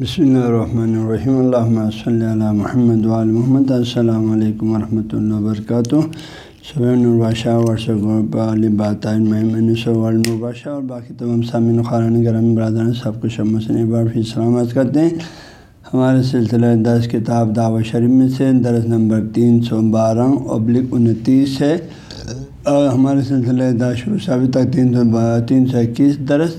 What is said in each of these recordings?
بسم اللہ الرحمن الرحیم اللہ صلی اللہ محمد وعلی محمد السلام علیکم ورحمۃ اللہ وبرکاتہ صبح الباشہ ورثہ علی باتائن ورلڈ الباشہ اور باقی تمام سامعین خارن گرم برادران، سب کو شمع سے بار پھر سلامت کرتے ہیں۔ ہمارے سلسلہ دس کتاب دعوت شریف میں سے درس نمبر تین سو بارہ ابلک انتیس ہے۔ اور ہمارے سلسلہ دس شروع سے ابھی تک تین سو تین سو اکیس درس۔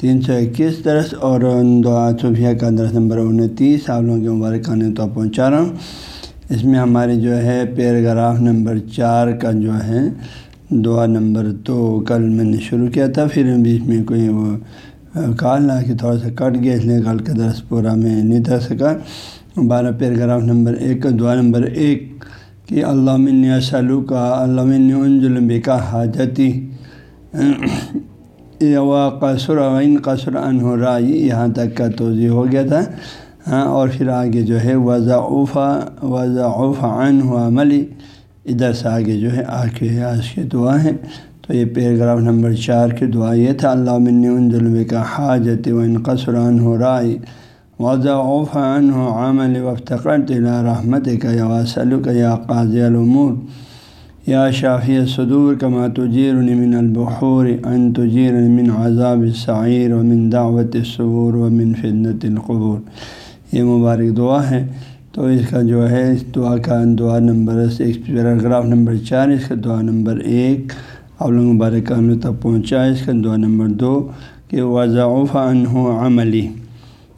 تین سو اکیس درس اور دعا صوفیہ کا درس نمبر انتیس آپ لوگوں کے مبارکانے تو پہنچا رہا ہوں۔ اس میں ہماری جو ہے پیراگراف نمبر چار کا جو ہے دعا نمبر دو کل میں نے شروع کیا تھا، پھر بیچ میں کوئی وہ کال نہ کہ تھوڑا سا کٹ گیا، اس لیے کل کا درس پورا میں نہیں دے سکا۔ بارہ پیراگراف نمبر ایک کا دعا نمبر ایک کہ علامہ سلو کا علامہ انجلم کا حاجتی۔ و قصر عین قصر ان ہو رہا یہاں تک کا توضیع ہو گیا تھا۔ ہاں اور پھر آگے جو ہے وضا اوفا وضا اوفا عملی۔ ادھر سے آگے جو ہے آج کے آج کی دعا ہے۔ تو یہ پیراگراف نمبر چار کی دعا یہ تھا، اللہ من ان ظلم کا حاجت و ان قصر ان ہو رائے وضا اوفا ان ہو عمل وفتقر تلا رحمت کا یا وسلو کا یا قاضی العمور یا شافی صدور کما تجیر من البحور ان تجیر من عذاب سعیر و من دعوت صبور و من فدنت القبور۔ یہ مبارک دعا ہے۔ تو اس کا جو ہے، اس دعا کا دعا نمبر پیراگراف نمبر چار، اس کا دعا نمبر ایک۔ آپ لوگ مبارک تک پہنچا۔ اس کا دعا نمبر دو کہ وضاف ان عملی۔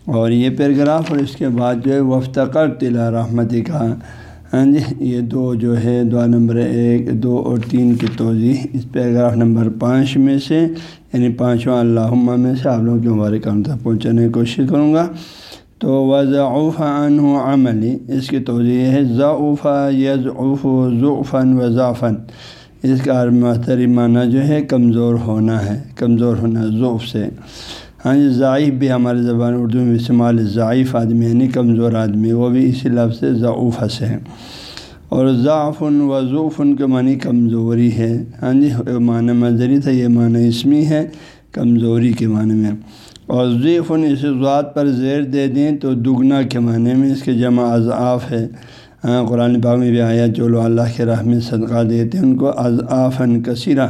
اور یہ پیراگراف اور اس کے بعد جو ہے، وفتقر تلا رحمتی کا ہاں جی یہ دو جو ہے، دعا نمبر ایک، دو اور تین کی توضیع اس پیراگراف نمبر پانچ میں سے یعنی پانچواں اللہ میں سے آپ لوگوں کے مبارک تک پہنچانے کی کوشش کروں گا۔ تو وضاف عن عملی اس کی توضیع ہے ضعفہ یضعف ضعفن و ضعفن اس کا محتری معنی جو ہے، کمزور ہونا ہے، کمزور ہونا ضعف سے۔ ہاں، ضعیف بھی ہماری زبان اردو میں استعمال ضعیف آدمی یعنی کمزور آدمی، وہ بھی اسی لفظ سے ضعوف سے ہیں۔ اور ضعفن و ضعفن کے معنی کمزوری ہے۔ ہاں جی معنی منظری تھا، یہ معنی اسمی ہے، کمزوری کے معنی میں۔ اور ضیفن اس ذات پر زیر دے دیں تو دگنا کے معنی میں اس کے جمع اضعاف ہے۔ ہاں قرآن پاک میں بھی آیا، جو لو اللہ کے راہ میں صدقہ دیتے ہیں، ان کو اضعافن کثیرہ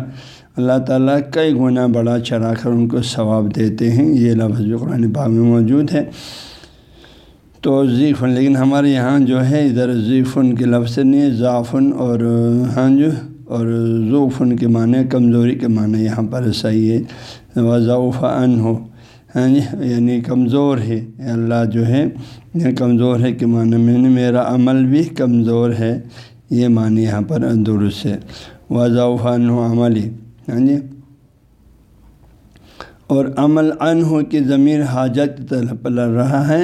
اللہ تعالیٰ کئی گنا بڑا چڑھا کر ان کو ثواب دیتے ہیں۔ یہ لفظ جو قرآن پاک میں موجود ہے۔ تو ذیفن لیکن ہمارے یہاں جو ہے، ادھر ذیفن کے لفظ نہیں ضعفن اور ہاں جو اور ذوفن کے معنی، کمزوری کے معنی یہاں پر صحیح ہے۔ وضاف ان ہو ہاں جی یعنی کمزور ہے۔ اللہ جو ہے، یہ کمزور ہے کہ معنی میں نے، میرا عمل بھی کمزور ہے۔ یہ معنی یہاں پر درست ہے۔ وضاف ان ہو عملی ہاں جی؟ اور عمل ان ہو کہ ضمیر حاجت طلب رہا ہے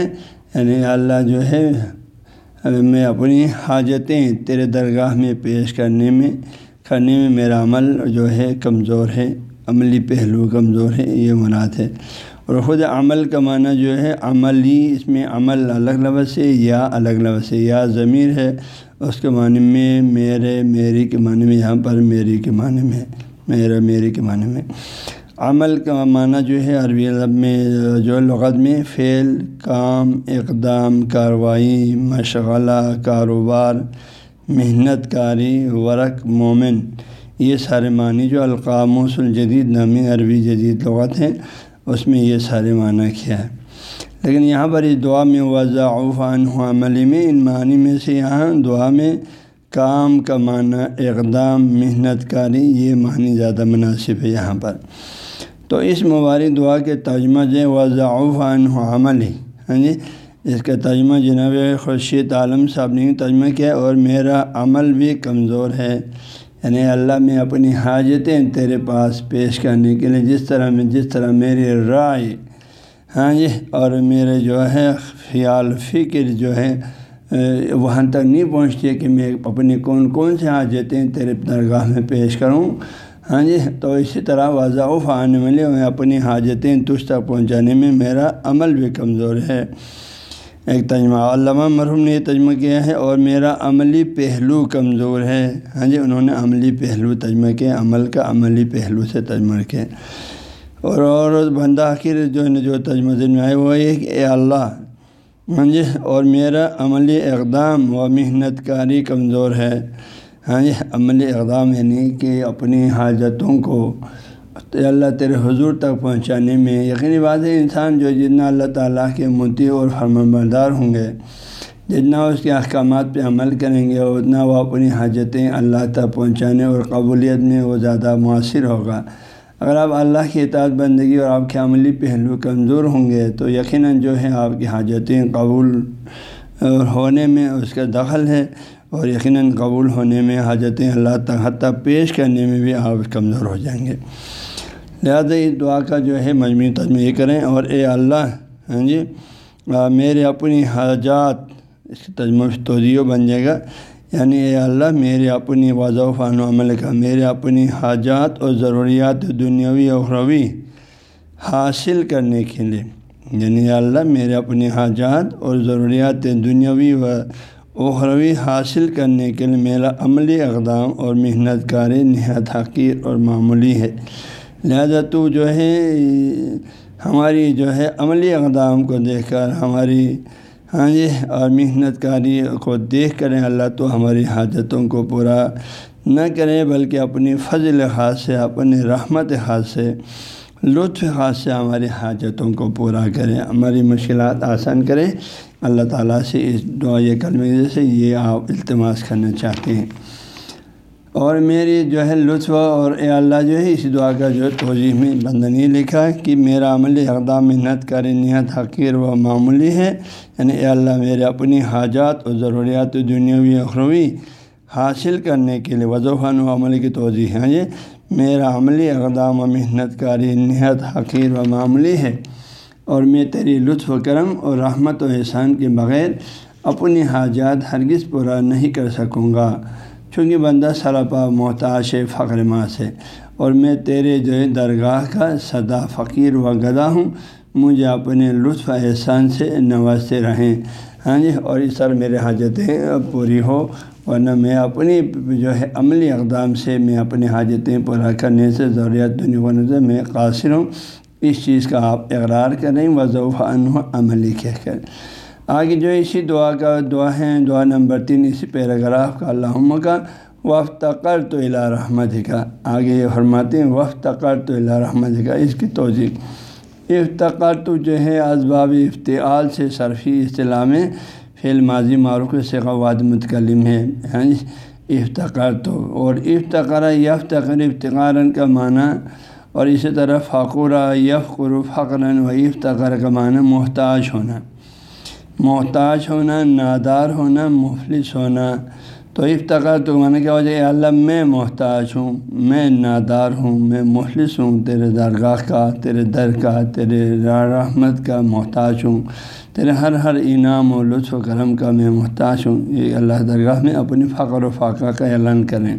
یعنی اللہ جو ہے میں اپنی حاجتیں تیرے درگاہ میں پیش کرنے میں کرنے میں میرا عمل جو ہے کمزور ہے، عملی پہلو کمزور ہے، یہ مراد ہے۔ اور خود عمل کا معنی جو ہے، عملی، اس میں عمل الگ لفظ سے یا الگ لفظ سے، یا ضمیر ہے، اس کے معنی میں میرے، میری کے معنی میں، یہاں پر میری کے معنی میں میرا میرے کے معنی میں۔ عمل کا معنی جو ہے عربی ادب میں، جو لغت میں، فعل، کام، اقدام، کاروائی، مشغلہ، کاروبار، محنت کاری، ورق، مومن۔ یہ سارے معنی جو القاموس الجدید نامی عربی جدید لغت ہیں، اس میں یہ سارے معنی کیا ہے۔ لیکن یہاں پر اس دعا میں وضاء عفان عملی میں، ان معنی میں سے یہاں دعا میں کام کا معنی اقدام محنت کاری یہ معنی زیادہ مناسب ہے یہاں پر۔ تو اس مبارک دعا کے ترجمہ جو وضاف عن عمل ہی ہاں جی؟ اس کا ترجمہ جناب خورشید عالم صاحب نے ترجمہ کیا اور میرا عمل بھی کمزور ہے۔ یعنی اللہ میں اپنی حاجتیں تیرے پاس پیش کرنے کے لیے جس طرح میں، جس طرح میری رائے ہاں جی؟ اور میرے جو ہے، خیال، فکر جو ہے وہاں تک نہیں پہنچتی کہ میں اپنی کون کون سے حاجتیں تیرے درگاہ میں پیش کروں۔ ہاں جی تو اسی طرح واضح آنے والے میں اپنی حاجتیں تجھ تک پہنچانے میں میرا عمل بھی کمزور ہے۔ ایک تجمہ علامہ مرحوم نے یہ تجمہ کیا ہے، اور میرا عملی پہلو کمزور ہے۔ ہاں جی انہوں نے عملی پہلو تجمہ کیا، عمل کا عملی پہلو سے تجمہ کیا۔ اور اور بندہ آخر جو ہے جو تجمہ میں آئے وہ یہ کہ اے اللہ ہاں جی اور میرا عملی اقدام و محنت کاری کمزور ہے۔ ہاں جی عملی اقدام یعنی کہ اپنی حاجتوں کو اللہ تیرے حضور تک پہنچانے میں۔ یقینی بات ہے، انسان جو جتنا اللہ تعالیٰ کے متی اور فرم بردار ہوں گے، جتنا اس کے احکامات پہ عمل کریں گے، اتنا وہ اپنی حاجتیں اللہ تک پہنچانے اور قبولیت میں وہ زیادہ مؤثر ہوگا۔ اگر آپ اللہ کی اطاعت بندگی اور آپ کے عملی پہلو کمزور ہوں گے تو یقیناً جو ہے آپ کی حاجتیں قبول ہونے میں اس کا دخل ہے اور یقیناً قبول ہونے میں حاجتیں اللہ تک حتیٰ پیش کرنے میں بھی آپ کمزور ہو جائیں گے۔ لہٰذا اس دعا کا جو ہے مجموعی تجمہ یہ کریں اور اے اللہ ہاں جی میرے اپنی حاجات، اس کی تجمہ توجہ بن جائے گا۔ یعنی اے اللہ، میرے اپنی وضع فان و عمل کا، میرے اپنی حاجات اور ضروریات دنیاوی اخروی حاصل کرنے کے لیے۔ یعنی اللہ، میرے اپنی حاجات اور ضروریات دنیاوی و اخروی حاصل کرنے کے لیے میرا عملی اقدام اور محنت کاری نہایت حقیر اور معمولی ہے۔ لہذا تو جو ہے، ہماری جو ہے عملی اقدام کو دیکھ کر، ہماری ہاں جی اور محنت کاری کو دیکھ کریں، اللہ تو ہماری حاجتوں کو پورا نہ کریں بلکہ اپنی فضل خاص سے اپنے رحمت خاص سے لطف خاص سے ہماری حاجتوں کو پورا کریں، ہماری مشکلات آسان کریں۔ اللہ تعالیٰ سے اس دعا یہ کلمے سے یہ آپ التماس کرنا چاہتے ہیں۔ اور میری جو ہے لطف اور اے اللہ جو ہے اس دعا کا جو ہے توضیح میں بندنی لکھا ہے کہ میرا عملی اقدام محنت کر نہایت حقیر و معمولی ہے۔ یعنی اے اللہ میرے اپنی حاجات اور ضروریات دنیاوی اخروی حاصل کرنے کے لیے وضوفان و عمل کی توضیح ہے۔ یہ میرا عملی اقدام و محنت کاری نہایت حقیر و معمولی ہے۔ اور میں تیری لطف و کرم اور رحمت و احسان کے بغیر اپنی حاجات ہرگز پورا نہیں کر سکوں گا۔ چونکہ بندہ سراپا محتاج فخر ماں سے اور میں تیرے جو ہے درگاہ کا سدا فقیر و گدا ہوں۔ مجھے اپنے لطف احسان سے نوازتے رہیں۔ ہاں جی اور اس طرح میرے حاجتیں پوری ہو، ورنہ میں اپنی جو ہے عملی اقدام سے میں اپنی حاجتیں پورا کرنے سے ضروریات دنیا سے میں قاصر ہوں۔ اس چیز کا آپ اقرار کریں وضوف انہ عملی کہہ کر۔ آگے جو اسی دعا کا دعا ہے، دعا نمبر تین، اسی پیراگراف کا اللہ کا وفت تقر تو الا رحمت کا آگے یہ فرماتے ہیں وفت تقر تو الا رحمت کا اس کی توضیع افتقر تو جو ہے اسباب افتعال سے صرفی اصطلاح میں فعل ماضی معروف سے قواد متکلم ہے۔ یعنی افتقر تو اور افتقرا یفتقر افتقارن کا معنی، اور اسی طرح فقورہ یف قرو فقراً و افتقر کا معنی محتاج ہونا۔ محتاج ہونا، نادار ہونا، مفلس ہونا۔ تو افتقار تو مانا کیا جی، وجہ اللہ، میں محتاج ہوں، میں نادار ہوں، میں مفلس ہوں، تیرے درگاہ کا، تیرے در کا، تیرے رحمت کا محتاج ہوں۔ تیرے ہر ہر انعام و لطف و کرم کا میں محتاج ہوں۔ یہ اللہ، درگاہ میں اپنی فقر و فاقہ کا اعلان کریں۔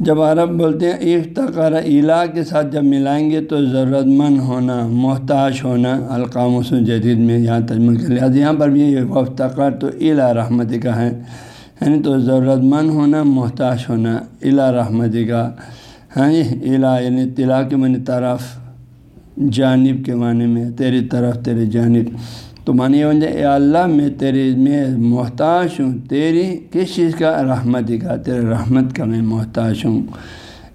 جب عرب بولتے ہیں افتقار الا کے ساتھ جب ملائیں گے تو ضرورت مند ہونا، محتاج ہونا القام و جدید میں یہاں تجمہ کر لیا یہاں پر بھی افتقار تو الا رحمتی کا ہے۔ یعنی تو ضرورت مند ہونا، محتاج ہونا الا رحمتی کا ہاں جی الا یعنی طلاع کے من طرف، جانب کے معنی میں، تیری طرف، تیری جانب۔ تو مانی بن جائے اے اللہ، میں تیرے میں محتاج ہوں، تیری کس چیز کا؟ رحمت کا، تیرے رحمت کا میں محتاج ہوں۔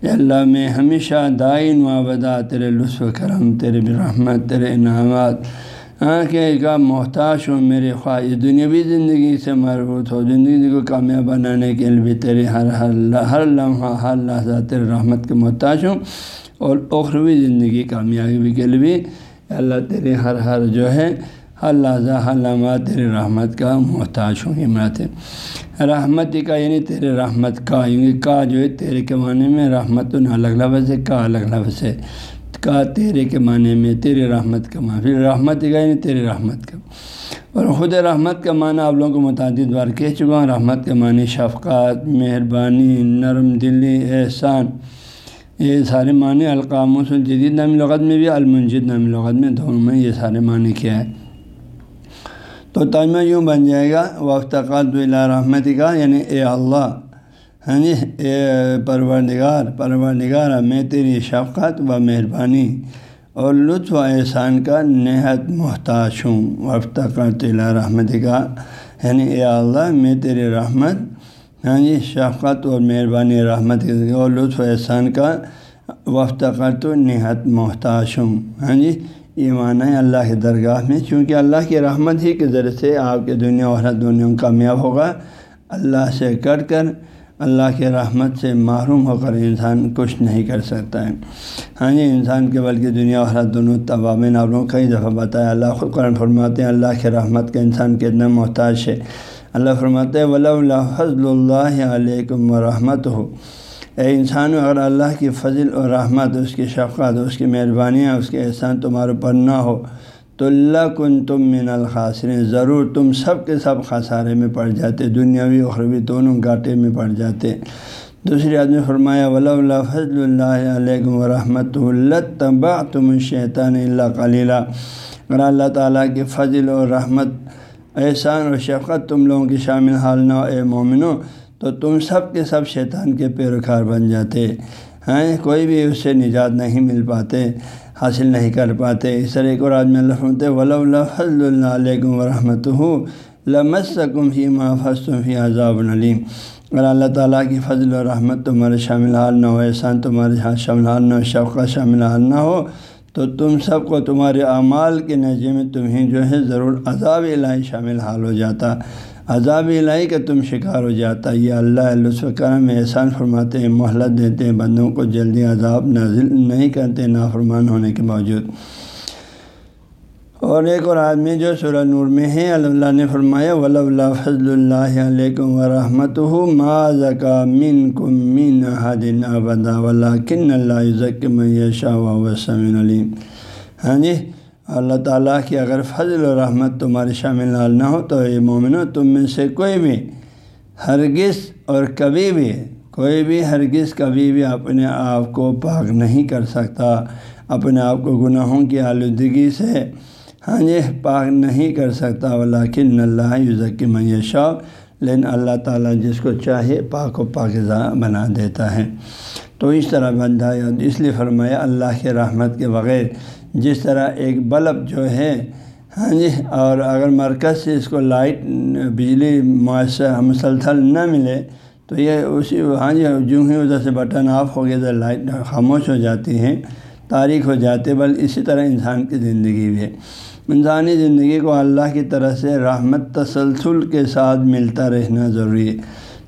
اے اللہ، میں ہمیشہ دائن وابدہ تیرے لطف و کرم، تیرے رحمت، تیرے انعامات کے کا محتاج ہوں، میرے خواہش دنیاوی زندگی سے مربوط ہو، زندگی کو کامیاب بنانے کے لیے بھی تیرے ہر ہر ہر لمحہ، ہر لحظہ تیرے رحمت کے محتاج ہوں۔ اور اخروی زندگی کامیابی کے لیے بھی اللہ، تیرے ہر ہر جو ہے ہر لحظہ ہر لمحہ، تیرے رحمت کا محتاج ہوں ہمت رحمت کا یعنی تیرے رحمت کا یعنی کا جو ہے تیرے کے معنی میں رحمت الگ لفظ ہے، کا الگ لفظ ہے۔ کا تیرے کے معنی میں، تیرے رحمت کا معنی۔ پھر رحمت کا یعنی تیرے رحمت کا۔ اور خود رحمت کا معنی آپ لوگوں کو متعدد بار کہہ چکا ہوں۔ رحمت کے معنی شفقات مہربانی، نرم دلی، احسان۔ یہ سارے معنی القام الجدید نامی لغت میں بھی، المنجد نامی لغت میں دونوں میں یہ سارے معنی کیا ہے؟ تو تجمہ یوں بن جائے گا، وقت اللہ رحمت کا یعنی اے اللہ ہاں جی اے پرور نگار پرور نگار میں تیری شفقت و مہربانی اور لطف و احسان کا نہایت محتاج ہوں۔ وفت تلا رحمت کا یعنی اے اللہ، میں تیرے رحمت ہاں جی شفقت اور مہربانی، رحمت اور لطف و احسان کا وفت کر تو نہایت محتاج ہوں۔ ہاں جی یہ معنی ہے اللہ کی درگاہ میں، چونکہ اللہ کی رحمت ہی کے ذریعے سے آپ کے دنیا اور دنیا کامیاب ہوگا۔ اللہ سے کٹ کر اللہ کے رحمت سے محروم ہو کر انسان کچھ نہیں کر سکتا ہے۔ ہاں جی انسان کے بلکہ دنیا اور دونوں طباب ناروں کئی دفعہ بتایا، اللہ خود قرآن فرماتے ہیں، اللہ کے رحمت کا انسان کتنا محتاج ہے۔ اللہ فرماتے ہیں ولی اللہ فضل اللہ علیکم و رحمت ہو اے انسان اگر اللہ کی فضل اور رحمت، اس کی شفقت، اس کی مہربانیاں، اس کے احسان تمہارے اوپر نہ ہو، تو اللہ کن تم من الخاصریں ضرور تم سب کے سب خسارے میں پڑ جاتے، دنیاوی اخروی دونوں گاٹے میں پڑ جاتے۔ دوسری آدمی فرمایا ولا اللہ فضل اللہ علیکم و رحمۃ اللہ تبا تم شیطان اللہ کلیلہ اگر اللہ تعالیٰ کی فضل و رحمت، احسان و شفقت تم لوگوں کی شامل حال نہ اے مومنو تو تم سب کے سب شیطان کے پیروکار بن جاتے۔ ہیں کوئی بھی اس سے نجات نہیں مل پاتے، حاصل نہیں کر پاتے۔ اس طرح ایک اور آدمی اللہ فرمتے ولا فضل اللہ علیکم و رحمۃ لمسکم فی محفظ فی عذاب علیم۔ اگر اللہ تعالیٰ کی فضل و رحمت تمہارے شامل حال نہ ہو، احسان تمہارے ہاتھ شامل حال نہ ہو شوقہ شامل حال نہ ہو، تو تم سب کو تمہارے اعمال کے نظر میں تمہیں جو ہے ضرور عذاب الہی شامل حال ہو جاتا۔ عذاب الہی کا تم شکار ہو جاتا یہ اللہ لطف کرم احسان فرماتے ہیں، مہلت دیتے ہیں، بندوں کو جلدی عذاب نازل نہیں کرتے، نافرمان ہونے کے باوجود۔ اور ایک اور آدمی جو سورہ نور میں ہے، اللہ نے فرمایا ولی اللہ فضل اللہ علیکم و رحمۃ ما زکا من کم من حدن ابدا ولا کن اللہ ذکم شاہ وسم علیم ہاں جی اللہ تعالیٰ کی اگر فضل و رحمت تمہارے شامل نہ ہو تو یہ مومن تم میں سے کوئی بھی ہرگز اور کبھی بھی، کوئی بھی ہرگز کبھی بھی اپنے آپ کو پاک نہیں کر سکتا۔ اپنے آپ کو گناہوں کی آلودگی سے ہاں جی پاک نہیں کر سکتا۔ ولاکن اللہ یوزکی میشا لیکن اللہ تعالیٰ جس کو چاہے پاک و پاکزہ بنا دیتا ہے۔ تو اس طرح بندہ اس لیے فرمایا اللہ کے رحمت کے بغیر جس طرح ایک بلب جو ہے ہاں جی اور اگر مرکز سے اس کو لائٹ، بجلی معاشر مسلسل نہ ملے، تو یہ اسی ہاں جی جو ہی ادھر سے بٹن آف ہو گیا تو لائٹ خاموش ہو جاتی ہیں تاریخ ہو جاتے بل اسی طرح انسان کی زندگی بھی ہے۔ انسانی زندگی کو اللہ کی طرح سے رحمت تسلسل کے ساتھ ملتا رہنا ضروری ہے۔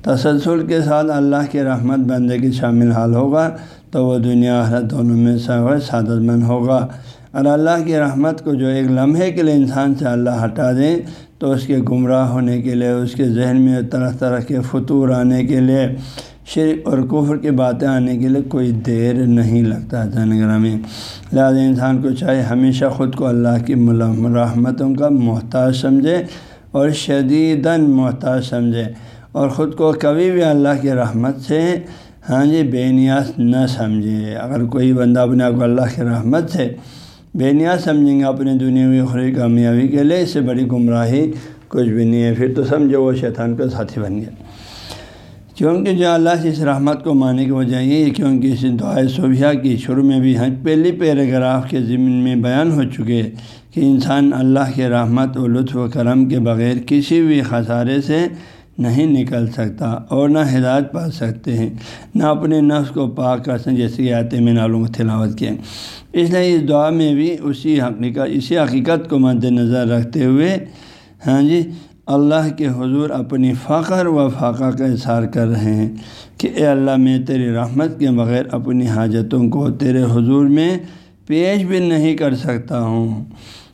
تسلسل کے ساتھ اللہ کی رحمت بندے کی شامل حال ہوگا تو وہ دنیا حرت دونوں میں سعادت مند ہوگا۔ اور اللہ کی رحمت کو جو ایک لمحے کے لیے انسان سے اللہ ہٹا دیں تو اس کے گمراہ ہونے کے لیے، اس کے ذہن میں طرح طرح کے فطور آنے کے لیے، شرک اور کفر کی باتیں آنے کے لیے کوئی دیر نہیں لگتا جانگرہ میں لہٰذا انسان کو چاہے ہمیشہ خود کو اللہ کی رحمتوں کا محتاج سمجھے اور شدیداً محتاج سمجھے۔ اور خود کو کبھی بھی اللہ کی رحمت سے ہاں جی بے نیاز نہ سمجھے۔ اگر کوئی بندہ اپنے آپ کو اللہ کی رحمت سے بے نیاز سمجھیں گے اپنے دنیا خری کامیابی کے لیے اس سے بڑی گمراہی کچھ بھی نہیں ہے۔ پھر تو سمجھو وہ شیطان کا ساتھی بن گیا۔ کیونکہ جو اللہ سے اس رحمت کو ماننے کی وجہ یہ ہے، کیونکہ اس دعائے صوبیہ کی شروع میں بھی ہم پہلی پیراگراف کے ضمن میں بیان ہو چکے کہ انسان اللہ کے رحمت و لطف و کرم کے بغیر کسی بھی خسارے سے نہیں نکل سکتا اور نہ ہدایت پا سکتے ہیں، نہ اپنے نفس کو پاک کر سکیں جیسے کہ آتے میں نالوں کو تلاوت کیا اس لیے اس دعا میں بھی اسی حقیقت اسی حقیقت کو مد نظر رکھتے ہوئے ہاں جی اللہ کے حضور اپنی فخر و فاقہ کا اظہار کر رہے ہیں کہ اے اللہ، میں تیری رحمت کے بغیر اپنی حاجتوں کو تیرے حضور میں پیش بھی نہیں کر سکتا ہوں۔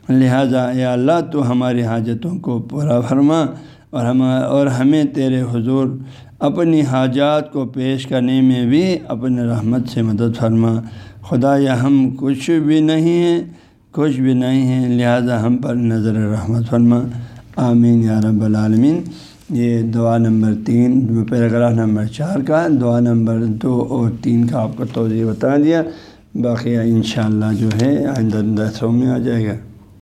لہٰذا اے اللہ تو ہماری حاجتوں کو پورا فرما اور ہم اور ہمیں تیرے حضور اپنی حاجات کو پیش کرنے میں بھی اپنے رحمت سے مدد فرما۔ خدا یا ہم کچھ بھی نہیں ہیں، کچھ بھی نہیں ہیں، لہذا ہم پر نظر رحمت فرما۔ آمین یا رب العالمین۔ یہ دعا نمبر تین، پیراگراف نمبر چار کا، دعا نمبر دو اور تین کا آپ کو توضیع بتا دیا۔ باقی انشاءاللہ جو ہے، آئندہ دسوں میں آ جائے گا۔